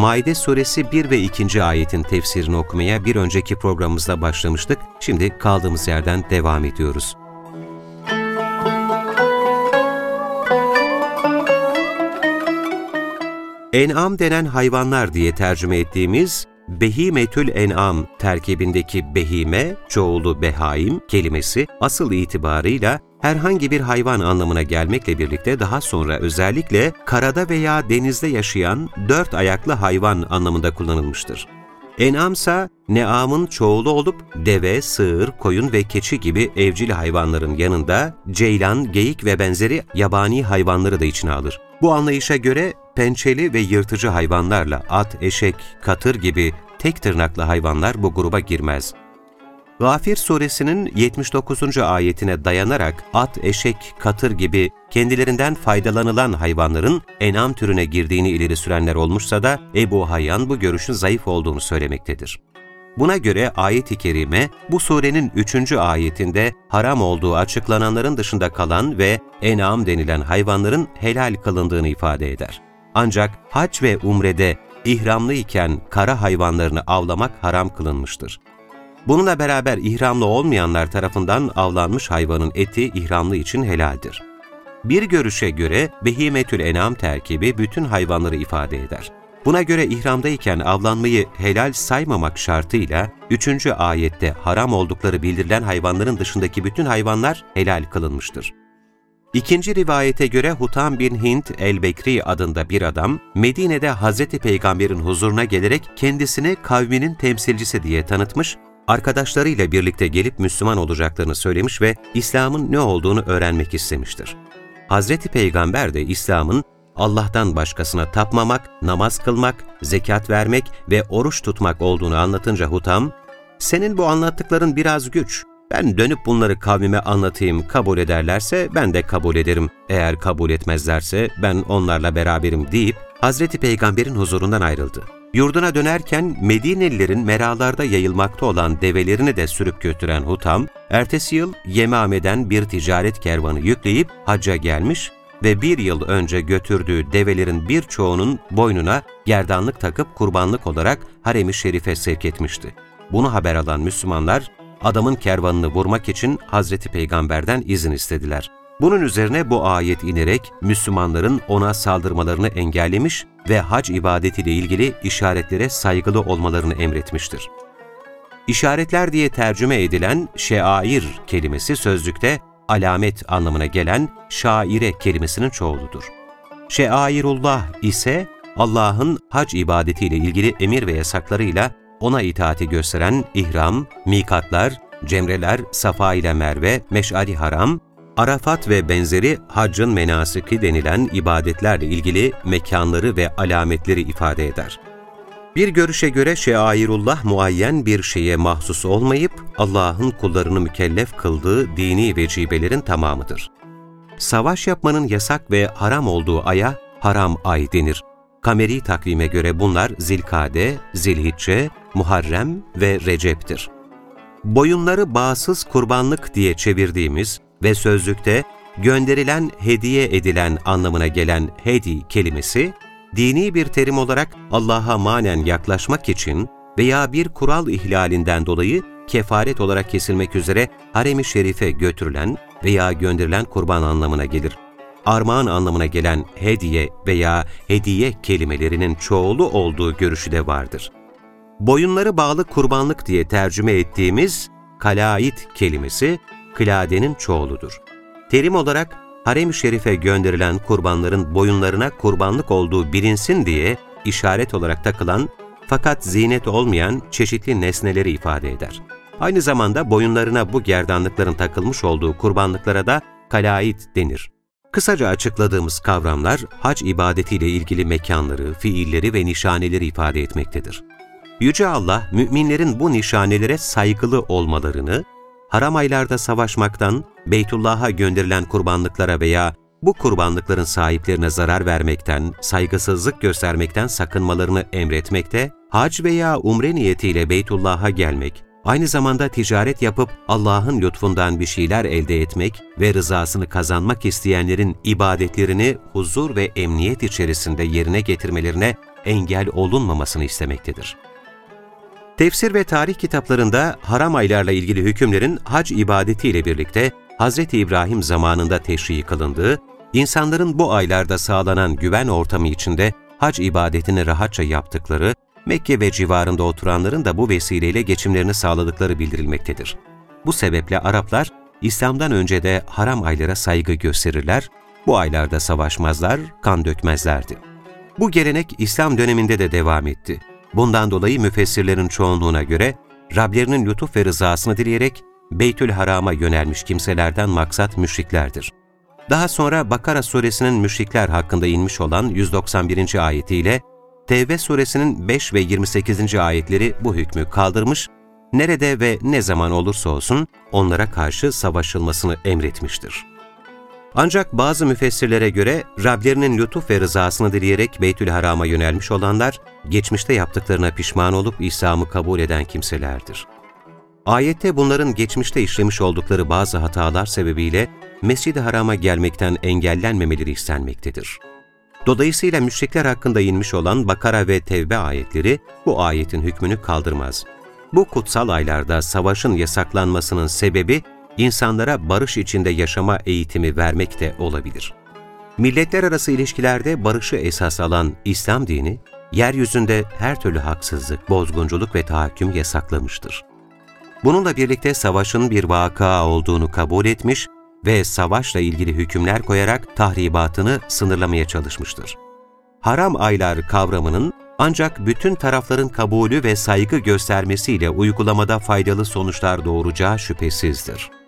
Maide suresi 1 ve 2. ayetin tefsirini okumaya bir önceki programımızda başlamıştık. Şimdi kaldığımız yerden devam ediyoruz. En'am denen hayvanlar diye tercüme ettiğimiz Behimetül en'am terkibindeki behime, çoğulu behaim kelimesi asıl itibarıyla herhangi bir hayvan anlamına gelmekle birlikte daha sonra özellikle karada veya denizde yaşayan dört ayaklı hayvan anlamında kullanılmıştır. En'amsa neamın çoğulu olup deve, sığır, koyun ve keçi gibi evcil hayvanların yanında ceylan, geyik ve benzeri yabani hayvanları da içine alır. Bu anlayışa göre pençeli ve yırtıcı hayvanlarla at, eşek, katır gibi tek tırnaklı hayvanlar bu gruba girmez. Gafir suresinin 79. ayetine dayanarak at, eşek, katır gibi kendilerinden faydalanılan hayvanların enam türüne girdiğini ileri sürenler olmuşsa da Ebu Hayyan bu görüşün zayıf olduğunu söylemektedir. Buna göre ayet-i kerime bu surenin 3. ayetinde haram olduğu açıklananların dışında kalan ve enam denilen hayvanların helal kılındığını ifade eder. Ancak hac ve umrede ihramlı iken kara hayvanlarını avlamak haram kılınmıştır. Bununla beraber ihramlı olmayanlar tarafından avlanmış hayvanın eti ihramlı için helaldir. Bir görüşe göre behimetül enam terkibi bütün hayvanları ifade eder. Buna göre ihramdayken avlanmayı helal saymamak şartıyla 3. ayette haram oldukları bildirilen hayvanların dışındaki bütün hayvanlar helal kılınmıştır. İkinci rivayete göre Hutam bin Hint el-Bekri adında bir adam, Medine'de Hz. Peygamber'in huzuruna gelerek kendisini kavminin temsilcisi diye tanıtmış, arkadaşlarıyla birlikte gelip Müslüman olacaklarını söylemiş ve İslam'ın ne olduğunu öğrenmek istemiştir. Hz. Peygamber de İslam'ın Allah'tan başkasına tapmamak, namaz kılmak, zekat vermek ve oruç tutmak olduğunu anlatınca Hutam, ''Senin bu anlattıkların biraz güç, ben dönüp bunları kavmime anlatayım, kabul ederlerse ben de kabul ederim. Eğer kabul etmezlerse ben onlarla beraberim deyip Hazreti Peygamber'in huzurundan ayrıldı. Yurduna dönerken Medinelilerin meralarda yayılmakta olan develerini de sürüp götüren Hutam, ertesi yıl Yemame'den bir ticaret kervanı yükleyip hacca gelmiş ve bir yıl önce götürdüğü develerin birçoğunun boynuna gerdanlık takıp kurbanlık olarak harem-i şerife sevk etmişti. Bunu haber alan Müslümanlar adamın kervanını vurmak için Hazreti Peygamber'den izin istediler. Bunun üzerine bu ayet inerek Müslümanların ona saldırmalarını engellemiş ve hac ibadetiyle ilgili işaretlere saygılı olmalarını emretmiştir. İşaretler diye tercüme edilen şeair kelimesi sözlükte alamet anlamına gelen şaire kelimesinin çoğuludur. Şeairullah ise Allah'ın hac ibadetiyle ilgili emir ve yasaklarıyla ona itaati gösteren ihram, mikatlar, cemreler, Safa ile Merve, Meş'ari Haram, Arafat ve benzeri haccın menasiki denilen ibadetlerle ilgili mekanları ve alametleri ifade eder. Bir görüşe göre şeairullah muayyen bir şeye mahsus olmayıp Allah'ın kullarını mükellef kıldığı dini vecibelerin tamamıdır. Savaş yapmanın yasak ve haram olduğu aya haram ay denir. Kameri takvime göre bunlar Zilkade, Zilhicce, Muharrem ve Recep'tir. Boyunları bağsız kurbanlık diye çevirdiğimiz ve sözlükte gönderilen, hediye edilen anlamına gelen hedi kelimesi, dini bir terim olarak Allah'a manen yaklaşmak için veya bir kural ihlalinden dolayı kefaret olarak kesilmek üzere harem-i şerife götürülen veya gönderilen kurban anlamına gelir armağan anlamına gelen hediye veya hediye kelimelerinin çoğulu olduğu görüşü de vardır. Boyunları bağlı kurbanlık diye tercüme ettiğimiz kalait kelimesi kıladenin çoğuludur. Terim olarak harem-i şerife gönderilen kurbanların boyunlarına kurbanlık olduğu bilinsin diye işaret olarak takılan fakat zinet olmayan çeşitli nesneleri ifade eder. Aynı zamanda boyunlarına bu gerdanlıkların takılmış olduğu kurbanlıklara da kalait denir. Kısaca açıkladığımız kavramlar hac ibadetiyle ilgili mekanları, fiilleri ve nişaneleri ifade etmektedir. Yüce Allah, müminlerin bu nişanelere saygılı olmalarını, haram aylarda savaşmaktan, Beytullah'a gönderilen kurbanlıklara veya bu kurbanlıkların sahiplerine zarar vermekten, saygısızlık göstermekten sakınmalarını emretmekte, hac veya umre niyetiyle Beytullah'a gelmek, aynı zamanda ticaret yapıp Allah'ın lütfundan bir şeyler elde etmek ve rızasını kazanmak isteyenlerin ibadetlerini huzur ve emniyet içerisinde yerine getirmelerine engel olunmamasını istemektedir. Tefsir ve tarih kitaplarında haram aylarla ilgili hükümlerin hac ibadetiyle birlikte Hz. İbrahim zamanında teşrii kılındığı, insanların bu aylarda sağlanan güven ortamı içinde hac ibadetini rahatça yaptıkları, Mekke ve civarında oturanların da bu vesileyle geçimlerini sağladıkları bildirilmektedir. Bu sebeple Araplar, İslam'dan önce de haram aylara saygı gösterirler, bu aylarda savaşmazlar, kan dökmezlerdi. Bu gelenek İslam döneminde de devam etti. Bundan dolayı müfessirlerin çoğunluğuna göre Rablerinin lütuf ve rızasını dileyerek Beytül Haram'a yönelmiş kimselerden maksat müşriklerdir. Daha sonra Bakara suresinin müşrikler hakkında inmiş olan 191. ayetiyle Tevbe suresinin 5 ve 28. ayetleri bu hükmü kaldırmış, nerede ve ne zaman olursa olsun onlara karşı savaşılmasını emretmiştir. Ancak bazı müfessirlere göre Rablerinin lütuf ve rızasını dileyerek Beytül Haram'a yönelmiş olanlar, geçmişte yaptıklarına pişman olup İslam'ı kabul eden kimselerdir. Ayette bunların geçmişte işlemiş oldukları bazı hatalar sebebiyle Mescid-i Haram'a gelmekten engellenmemeleri istenmektedir. Dolayısıyla müşrikler hakkında inmiş olan Bakara ve Tevbe ayetleri bu ayetin hükmünü kaldırmaz. Bu kutsal aylarda savaşın yasaklanmasının sebebi insanlara barış içinde yaşama eğitimi vermek de olabilir. Milletler arası ilişkilerde barışı esas alan İslam dini, yeryüzünde her türlü haksızlık, bozgunculuk ve tahakküm yasaklamıştır. Bununla birlikte savaşın bir vaka olduğunu kabul etmiş ve savaşla ilgili hükümler koyarak tahribatını sınırlamaya çalışmıştır. Haram aylar kavramının ancak bütün tarafların kabulü ve saygı göstermesiyle uygulamada faydalı sonuçlar doğuracağı şüphesizdir.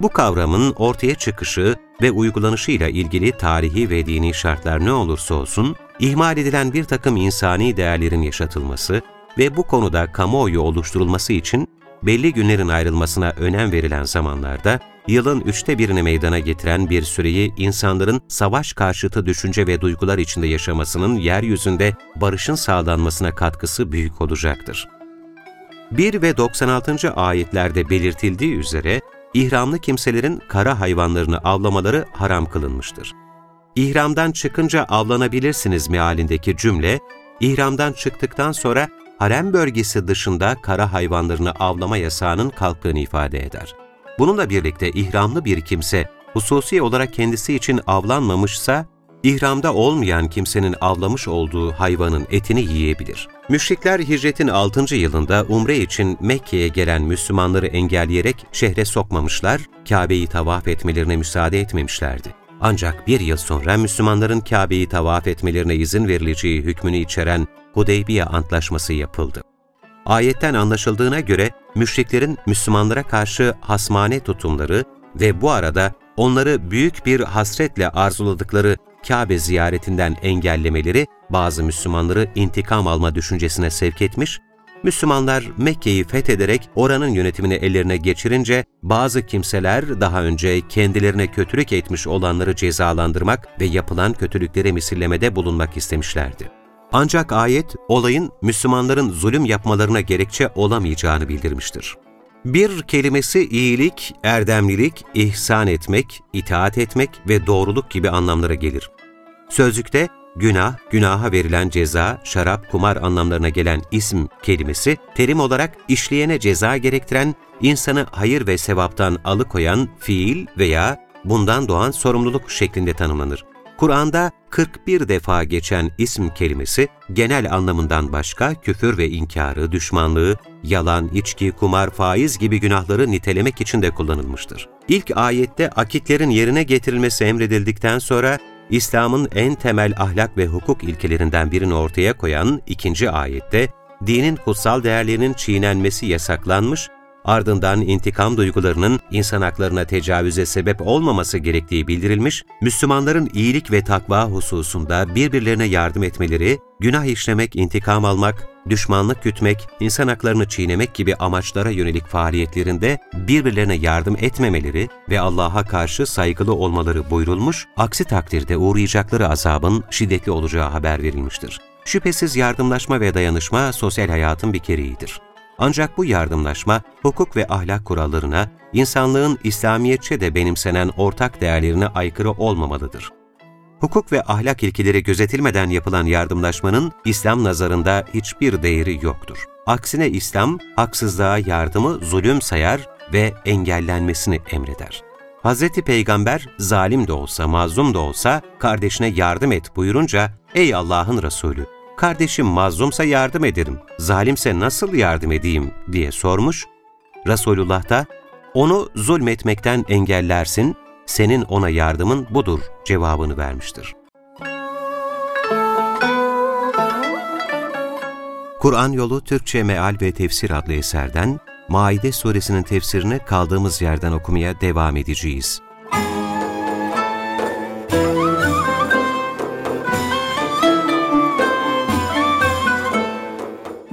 Bu kavramın ortaya çıkışı ve uygulanışıyla ilgili tarihi ve dini şartlar ne olursa olsun, ihmal edilen bir takım insani değerlerin yaşatılması ve bu konuda kamuoyu oluşturulması için belli günlerin ayrılmasına önem verilen zamanlarda, yılın üçte birini meydana getiren bir süreyi insanların savaş karşıtı düşünce ve duygular içinde yaşamasının yeryüzünde barışın sağlanmasına katkısı büyük olacaktır. 1 ve 96. ayetlerde belirtildiği üzere, ihramlı kimselerin kara hayvanlarını avlamaları haram kılınmıştır. İhramdan çıkınca avlanabilirsiniz mealindeki cümle, ihramdan çıktıktan sonra harem bölgesi dışında kara hayvanlarını avlama yasağının kalktığını ifade eder. Bununla birlikte ihramlı bir kimse hususi olarak kendisi için avlanmamışsa, ihramda olmayan kimsenin avlamış olduğu hayvanın etini yiyebilir. Müşrikler hicretin 6. yılında umre için Mekke'ye gelen Müslümanları engelleyerek şehre sokmamışlar, Kabe'yi tavaf etmelerine müsaade etmemişlerdi. Ancak bir yıl sonra Müslümanların Kabe'yi tavaf etmelerine izin verileceği hükmünü içeren Hudeybiye Antlaşması yapıldı. Ayetten anlaşıldığına göre müşriklerin Müslümanlara karşı hasmane tutumları ve bu arada onları büyük bir hasretle arzuladıkları Kabe ziyaretinden engellemeleri bazı Müslümanları intikam alma düşüncesine sevk etmiş, Müslümanlar Mekke'yi fethederek oranın yönetimini ellerine geçirince bazı kimseler daha önce kendilerine kötülük etmiş olanları cezalandırmak ve yapılan kötülüklere misillemede bulunmak istemişlerdi. Ancak ayet olayın Müslümanların zulüm yapmalarına gerekçe olamayacağını bildirmiştir. Bir kelimesi iyilik, erdemlilik, ihsan etmek, itaat etmek ve doğruluk gibi anlamlara gelir. Sözlükte günah, günaha verilen ceza, şarap, kumar anlamlarına gelen isim kelimesi, terim olarak işleyene ceza gerektiren, insanı hayır ve sevaptan alıkoyan fiil veya bundan doğan sorumluluk şeklinde tanımlanır. Kur'an'da 41 defa geçen isim kelimesi genel anlamından başka küfür ve inkarı, düşmanlığı, yalan, içki, kumar, faiz gibi günahları nitelemek için de kullanılmıştır. İlk ayette akitlerin yerine getirilmesi emredildikten sonra İslam'ın en temel ahlak ve hukuk ilkelerinden birini ortaya koyan ikinci ayette dinin kutsal değerlerinin çiğnenmesi yasaklanmış ardından intikam duygularının insan haklarına tecavüze sebep olmaması gerektiği bildirilmiş, Müslümanların iyilik ve takva hususunda birbirlerine yardım etmeleri, günah işlemek, intikam almak, düşmanlık gütmek, insan haklarını çiğnemek gibi amaçlara yönelik faaliyetlerinde birbirlerine yardım etmemeleri ve Allah'a karşı saygılı olmaları buyurulmuş, aksi takdirde uğrayacakları azabın şiddetli olacağı haber verilmiştir. Şüphesiz yardımlaşma ve dayanışma sosyal hayatın bir kereğidir. Ancak bu yardımlaşma, hukuk ve ahlak kurallarına, insanlığın İslamiyetçe de benimsenen ortak değerlerine aykırı olmamalıdır. Hukuk ve ahlak ilkeleri gözetilmeden yapılan yardımlaşmanın İslam nazarında hiçbir değeri yoktur. Aksine İslam, haksızlığa yardımı zulüm sayar ve engellenmesini emreder. Hz. Peygamber, zalim de olsa, mazlum da olsa kardeşine yardım et buyurunca, ''Ey Allah'ın Resulü, kardeşim mazlumsa yardım ederim, zalimse nasıl yardım edeyim?'' diye sormuş. Resulullah da, ''Onu zulmetmekten engellersin, senin ona yardımın budur cevabını vermiştir. Kur'an Yolu Türkçe Meal ve Tefsir adlı eserden Maide suresinin tefsirini kaldığımız yerden okumaya devam edeceğiz.